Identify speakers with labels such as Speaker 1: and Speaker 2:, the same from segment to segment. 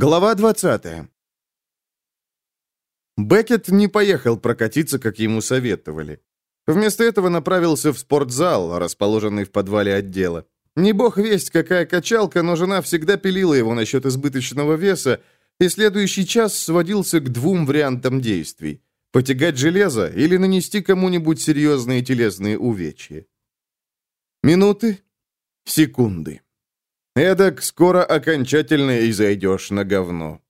Speaker 1: Глава 20. Беккет не поехал прокатиться, как ему советовали. Вместо этого направился в спортзал, расположенный в подвале отдела. Не бог весть, какая качалка, но жена всегда пилила его насчет избыточного веса, и следующий час сводился к двум вариантам действий – потягать железо или нанести кому-нибудь серьезные телесные увечья. Минуты, секунды. Эдак скоро окончательно и зайдешь на говно.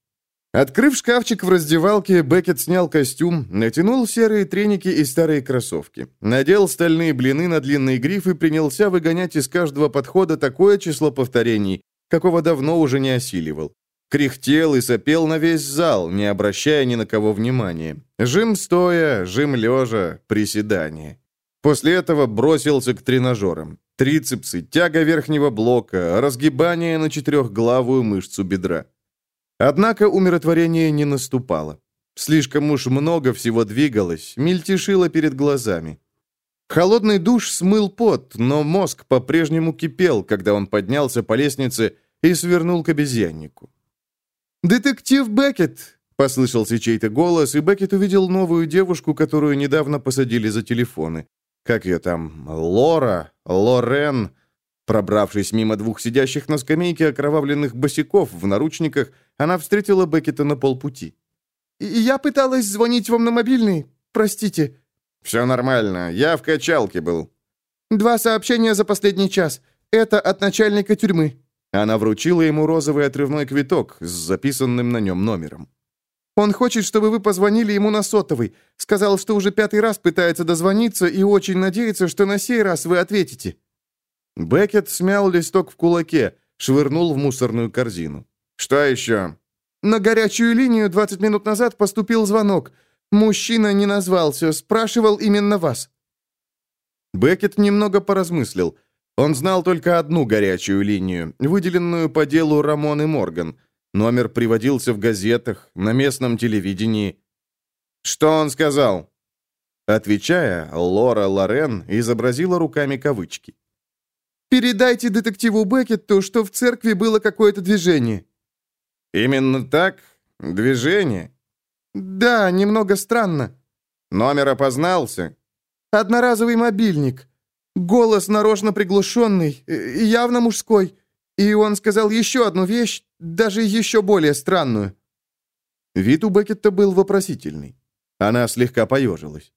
Speaker 1: Открыв шкафчик в раздевалке, Беккет снял костюм, натянул серые треники и старые кроссовки, надел стальные блины на длинный гриф и принялся выгонять из каждого подхода такое число повторений, какого давно уже не осиливал. Кряхтел и сопел на весь зал, не обращая ни на кого внимания. Жим стоя, жим лежа, приседание. После этого бросился к тренажерам. Трицепсы, тяга верхнего блока, разгибание на четырехглавую мышцу бедра. Однако умиротворение не наступало. Слишком уж много всего двигалось, мельтешило перед глазами. Холодный душ смыл пот, но мозг по-прежнему кипел, когда он поднялся по лестнице и свернул к обезьяннику. «Детектив Беккет!» — послышался чей-то голос, и Беккет увидел новую девушку, которую недавно посадили за телефоны. Как ее там? Лора? Лорен? Пробравшись мимо двух сидящих на скамейке окровавленных босиков в наручниках, она встретила Беккета на полпути. «Я пыталась звонить вам на мобильный. Простите». «Все нормально. Я в качалке был». «Два сообщения за последний час. Это от начальника тюрьмы». Она вручила ему розовый отрывной квиток с записанным на нем номером. Он хочет, чтобы вы позвонили ему на сотовый. Сказал, что уже пятый раз пытается дозвониться и очень надеется, что на сей раз вы ответите». Беккет смял листок в кулаке, швырнул в мусорную корзину. «Что еще?» «На горячую линию 20 минут назад поступил звонок. Мужчина не назвался, спрашивал именно вас». Беккет немного поразмыслил. Он знал только одну горячую линию, выделенную по делу Рамоны Морган – Номер приводился в газетах, на местном телевидении. «Что он сказал?» Отвечая, Лора Лорен изобразила руками кавычки. «Передайте детективу Беккетту, что в церкви было какое-то движение». «Именно так? Движение?» «Да, немного странно». «Номер опознался?» «Одноразовый мобильник. Голос нарочно приглушенный, э, явно мужской. И он сказал еще одну вещь, даже еще более странную». Вид у Беккетта был вопросительный. Она слегка поежилась.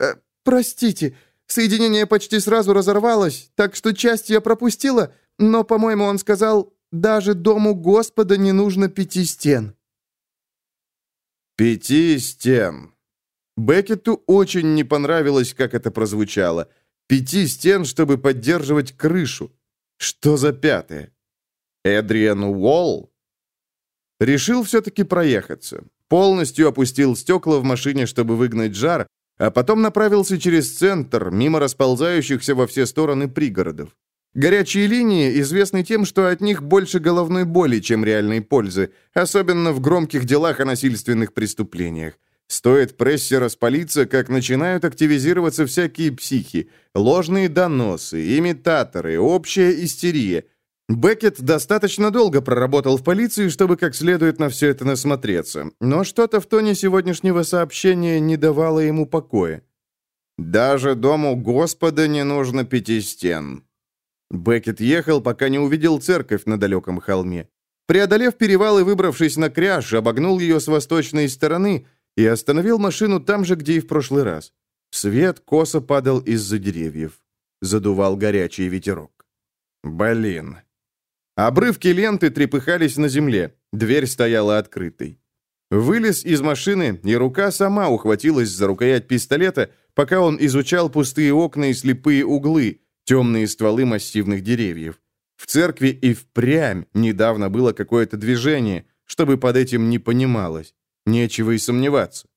Speaker 1: «Э, «Простите, соединение почти сразу разорвалось, так что часть я пропустила, но, по-моему, он сказал, даже дому Господа не нужно пяти стен». «Пяти стен». Беккетту очень не понравилось, как это прозвучало. «Пяти стен, чтобы поддерживать крышу». Что за пятое? Эдриан Уолл? Решил все-таки проехаться. Полностью опустил стекла в машине, чтобы выгнать жар, а потом направился через центр, мимо расползающихся во все стороны пригородов. Горячие линии известны тем, что от них больше головной боли, чем реальной пользы, особенно в громких делах о насильственных преступлениях. Стоит прессе распалиться, как начинают активизироваться всякие психи, ложные доносы, имитаторы, общая истерия – Беккет достаточно долго проработал в полиции, чтобы как следует на все это насмотреться, но что-то в тоне сегодняшнего сообщения не давало ему покоя. «Даже дому Господа не нужно пяти стен». Беккет ехал, пока не увидел церковь на далеком холме. Преодолев перевал и выбравшись на кряж, обогнул ее с восточной стороны и остановил машину там же, где и в прошлый раз. Свет косо падал из-за деревьев. Задувал горячий ветерок. «Блин, Обрывки ленты трепыхались на земле. Дверь стояла открытой. Вылез из машины, и рука сама ухватилась за рукоять пистолета, пока он изучал пустые окна и слепые углы, темные стволы массивных деревьев. В церкви и впрямь недавно было какое-то движение, чтобы под этим не понималось. Нечего и сомневаться.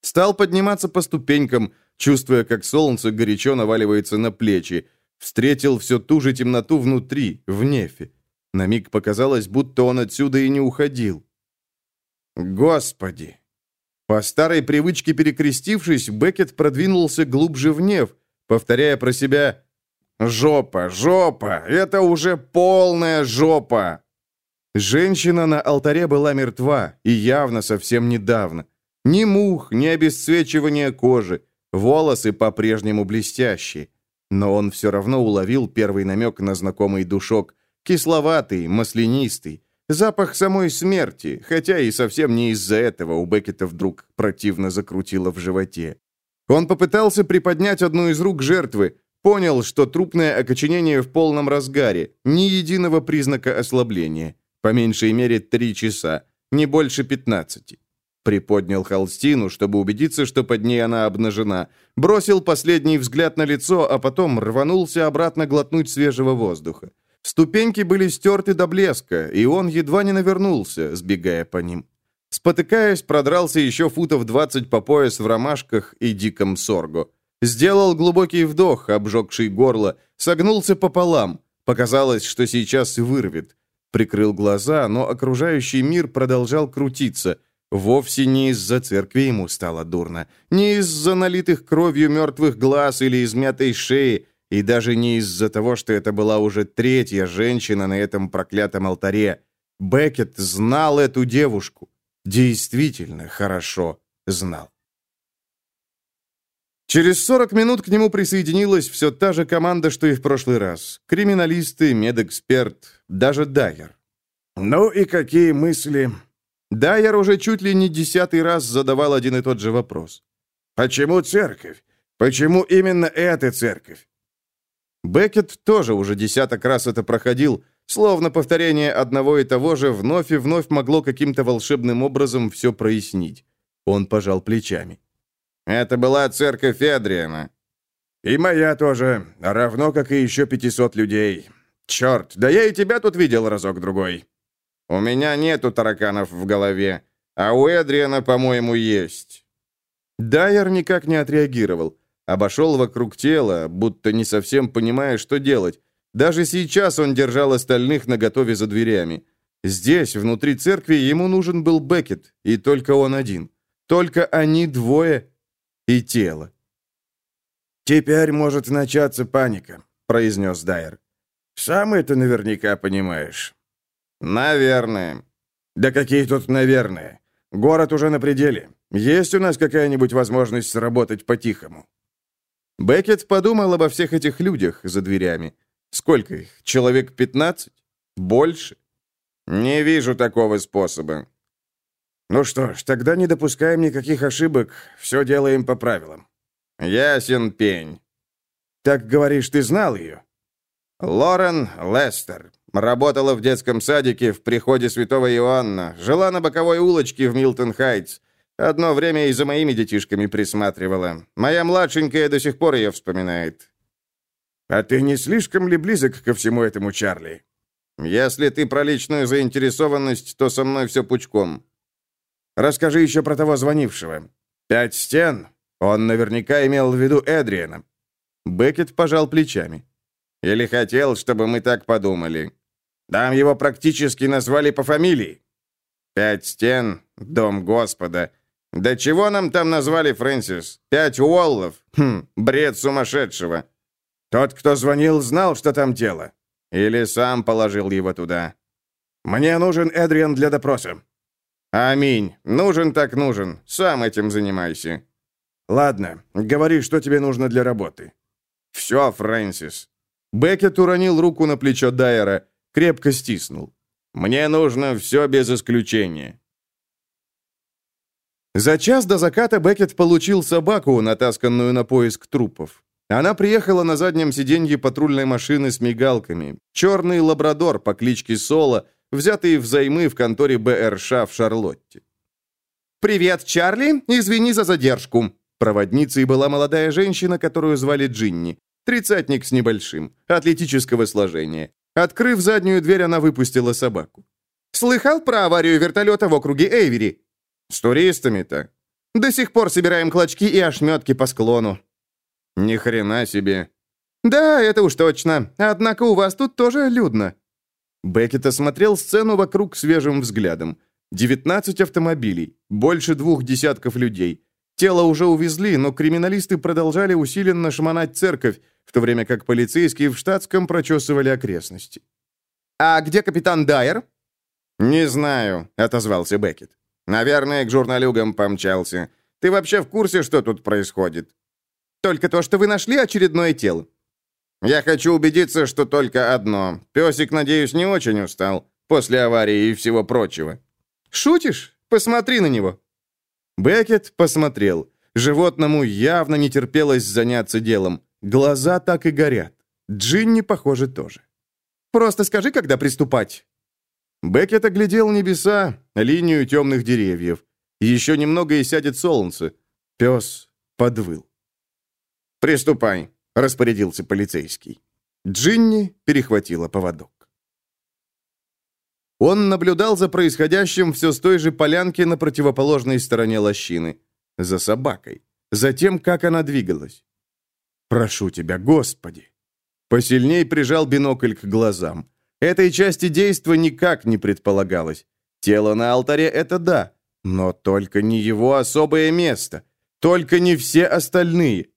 Speaker 1: Стал подниматься по ступенькам, чувствуя, как солнце горячо наваливается на плечи, Встретил все ту же темноту внутри, в нефе. На миг показалось, будто он отсюда и не уходил. Господи! По старой привычке перекрестившись, Беккет продвинулся глубже в неф, повторяя про себя «Жопа, жопа, это уже полная жопа!» Женщина на алтаре была мертва, и явно совсем недавно. Ни мух, ни обесцвечивания кожи, волосы по-прежнему блестящие. Но он все равно уловил первый намек на знакомый душок, кисловатый, маслянистый, запах самой смерти, хотя и совсем не из-за этого у Беккета вдруг противно закрутило в животе. Он попытался приподнять одну из рук жертвы, понял, что трупное окоченение в полном разгаре, ни единого признака ослабления. По меньшей мере три часа, не больше пятнадцати. Приподнял холстину, чтобы убедиться, что под ней она обнажена. Бросил последний взгляд на лицо, а потом рванулся обратно глотнуть свежего воздуха. Ступеньки были стерты до блеска, и он едва не навернулся, сбегая по ним. Спотыкаясь, продрался еще футов двадцать по пояс в ромашках и диком сорго. Сделал глубокий вдох, обжегший горло, согнулся пополам. Показалось, что сейчас вырвет. Прикрыл глаза, но окружающий мир продолжал крутиться. Вовсе не из-за церкви ему стало дурно, не из-за налитых кровью мертвых глаз или измятой шеи, и даже не из-за того, что это была уже третья женщина на этом проклятом алтаре. Беккет знал эту девушку. Действительно хорошо знал. Через 40 минут к нему присоединилась все та же команда, что и в прошлый раз. Криминалисты, медэксперт, даже Дайер.
Speaker 2: «Ну и какие мысли?»
Speaker 1: Дайер уже чуть ли не десятый раз задавал один и тот же вопрос.
Speaker 2: «Почему церковь? Почему именно эта церковь?»
Speaker 1: Беккет тоже уже десяток раз это проходил, словно повторение одного и того же вновь и вновь могло каким-то волшебным образом все прояснить. Он пожал плечами.
Speaker 3: Это была церковь Эдриана.
Speaker 2: И моя тоже, равно как и еще 500 людей. Черт, да я и тебя тут видел разок-другой.
Speaker 3: У меня нету тараканов в голове, а у Эдриана, по-моему, есть.
Speaker 1: Дайер никак не отреагировал. Обошел вокруг тела, будто не совсем понимая, что делать. Даже сейчас он держал остальных наготове за дверями. Здесь, внутри церкви, ему нужен был Беккет, и только он один. Только они двое и тело.
Speaker 2: «Теперь может начаться паника», — произнес Дайер. «Сам это наверняка понимаешь».
Speaker 3: «Наверное».
Speaker 2: «Да какие тут «наверное»? Город уже на пределе. Есть у нас какая-нибудь возможность сработать по-тихому?»
Speaker 1: Беккет подумал обо всех этих людях за дверями. Сколько их? Человек 15? Больше?
Speaker 3: Не вижу такого способа.
Speaker 2: Ну что ж, тогда не допускаем никаких ошибок, все делаем по правилам.
Speaker 3: Ясен пень.
Speaker 2: Так говоришь, ты знал ее?
Speaker 3: Лорен Лестер. Работала в детском садике в приходе святого Иоанна. Жила на боковой улочке в Милтон-Хайтс. Одно время и за моими детишками присматривала. Моя младшенькая до сих пор ее вспоминает.
Speaker 2: А ты не слишком ли близок ко всему этому, Чарли?
Speaker 3: Если ты про личную заинтересованность, то со мной все пучком.
Speaker 2: Расскажи еще про того звонившего. Пять стен. Он наверняка имел в виду Эдриана.
Speaker 1: Беккет пожал плечами.
Speaker 3: Или хотел, чтобы мы так подумали. Там его практически назвали по фамилии. Пять стен, дом Господа. Да чего нам там назвали, Фрэнсис? Пять уоллов? Хм, бред сумасшедшего.
Speaker 2: Тот, кто звонил, знал, что там тело.
Speaker 3: Или сам положил его туда.
Speaker 2: Мне нужен Эдриан для допроса.
Speaker 3: Аминь. Нужен так нужен. Сам этим занимайся.
Speaker 2: Ладно, говори, что тебе нужно для работы.
Speaker 3: Все, Фрэнсис.
Speaker 1: Беккет уронил руку на плечо Дайера, крепко стиснул.
Speaker 3: Мне нужно все без исключения.
Speaker 1: За час до заката Беккет получил собаку, натасканную на поиск трупов. Она приехала на заднем сиденье патрульной машины с мигалками. Черный лабрадор по кличке Соло, взятый взаймы в конторе БРШ в Шарлотте. «Привет, Чарли! Извини за задержку!» Проводницей была молодая женщина, которую звали Джинни. Тридцатник с небольшим, атлетического сложения. Открыв заднюю дверь, она выпустила собаку. «Слыхал про аварию вертолета в округе Эйвери?»
Speaker 3: «С туристами-то?»
Speaker 1: «До сих пор собираем клочки и ошметки по склону».
Speaker 3: «Ни хрена себе».
Speaker 1: «Да, это уж точно. Однако у вас тут тоже людно». Беккет осмотрел сцену вокруг свежим взглядом. 19 автомобилей, больше двух десятков людей. Тело уже увезли, но криминалисты продолжали усиленно шмонать церковь, в то время как полицейские в штатском прочесывали окрестности. «А где капитан Дайер?»
Speaker 3: «Не знаю», — отозвался Беккет. «Наверное, к журналюгам помчался. Ты вообще в курсе, что тут происходит?»
Speaker 1: «Только то, что вы нашли очередное тело».
Speaker 3: «Я хочу убедиться, что только одно. Песик, надеюсь, не очень устал после аварии и всего прочего».
Speaker 1: «Шутишь? Посмотри на него». Беккет посмотрел. Животному явно не терпелось заняться делом. Глаза так и горят. Джинни, похоже, тоже. «Просто скажи, когда приступать». Беккет оглядел небеса, линию темных деревьев. Еще немного и сядет солнце. Пес подвыл.
Speaker 3: «Приступай», — распорядился полицейский.
Speaker 1: Джинни перехватила поводок. Он наблюдал за происходящим все с той же полянки на противоположной стороне лощины. За собакой. За тем, как она двигалась. «Прошу тебя, Господи!» Посильней прижал бинокль к глазам. Этой части действа никак не предполагалось. Тело на алтаре — это да, но только не его особое место. Только не все остальные.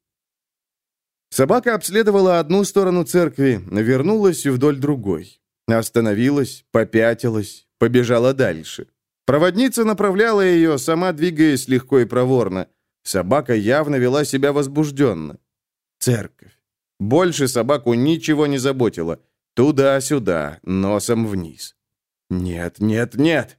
Speaker 1: Собака обследовала одну сторону церкви, вернулась вдоль другой. Остановилась, попятилась, побежала дальше. Проводница направляла ее, сама двигаясь легко и проворно. Собака явно вела себя возбужденно. Церковь. Больше собаку ничего не заботило. Туда-сюда, носом вниз. Нет, нет, нет.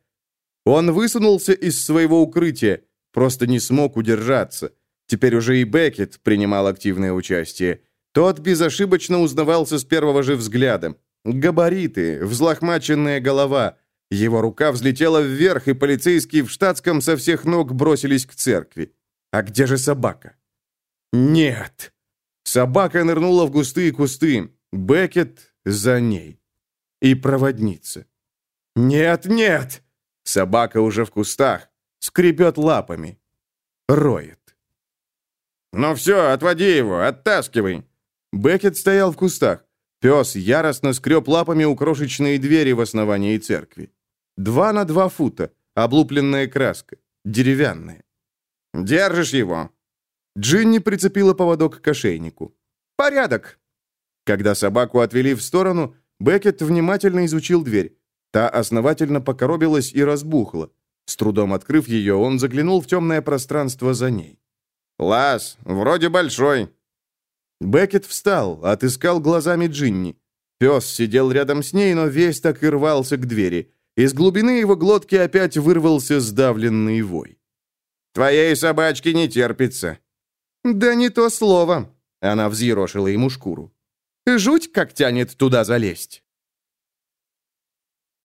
Speaker 1: Он высунулся из своего укрытия, просто не смог удержаться. Теперь уже и Беккет принимал активное участие. Тот безошибочно узнавался с первого же взгляда. Габариты, взлохмаченная голова. Его рука взлетела вверх, и полицейские в штатском со всех ног бросились к церкви. А где же собака? Нет. Собака нырнула в густые кусты. Бекет за ней. И проводница. Нет, нет. Собака уже в кустах. Скребет лапами. Роет.
Speaker 3: «Ну все, отводи его, оттаскивай!»
Speaker 1: Бекет стоял в кустах. Пес яростно скреб лапами у крошечной двери в основании церкви. Два на два фута, облупленная краска, деревянная.
Speaker 3: «Держишь его?»
Speaker 1: Джинни прицепила поводок к ошейнику. «Порядок!» Когда собаку отвели в сторону, Беккет внимательно изучил дверь. Та основательно покоробилась и разбухла. С трудом открыв ее, он заглянул в темное пространство за ней.
Speaker 3: «Лаз, вроде большой.
Speaker 1: Беккет встал, отыскал глазами Джинни. Пес сидел рядом с ней, но весь так и рвался к двери. Из глубины его глотки опять вырвался сдавленный вой.
Speaker 3: «Твоей собачке не терпится».
Speaker 1: «Да не то слово», — она взъерошила ему шкуру. «Жуть, как тянет туда залезть».